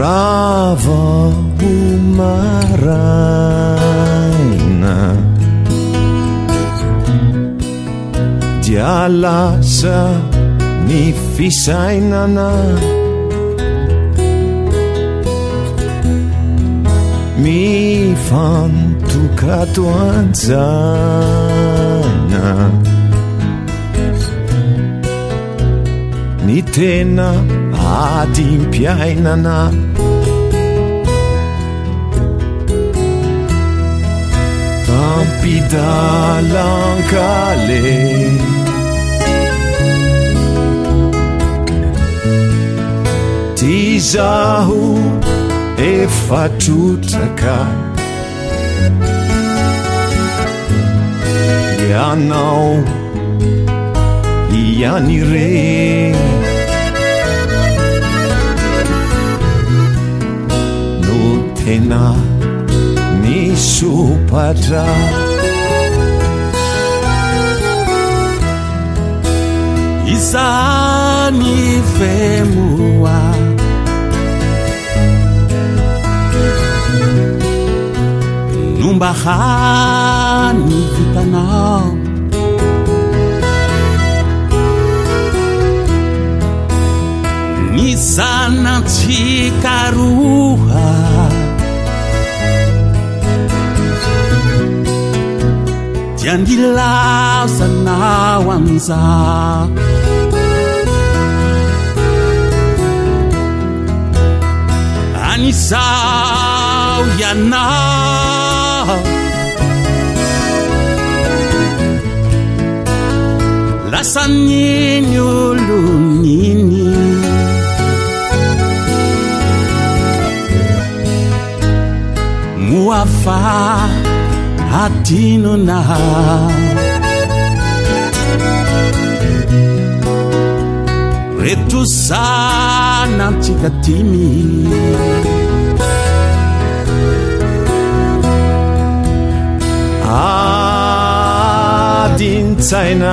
rah vaoo maraina dia lasa ny fisainana mifantokatoanzaina mi tena adimpiainana tampidalan cale tizaho e fatotraca ianau ianire ena ny sopatra izany femora nomba hany fitanao ny zanatsikaroha andi lasa naw anza anisau yana lasanini olu nini moaf atino na retosanantsika timy adintsaina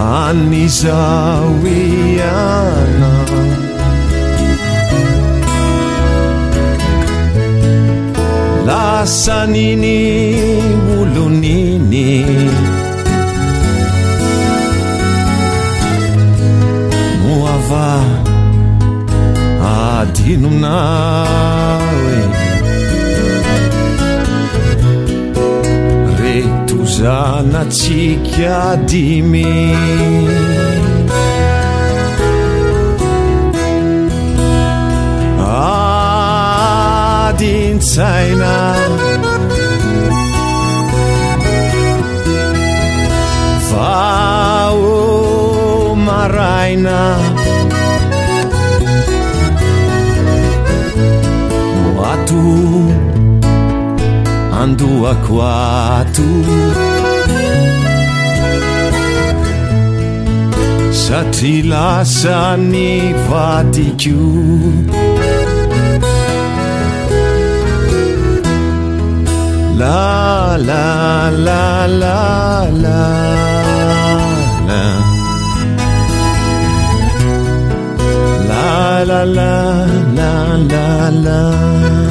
anizawiana lasanini ulunini moava adinuna rosicchia di me. Ad inzaina Vao maraina Moatu Andua quatu satria lasany vadiko la la la la la la la la la la la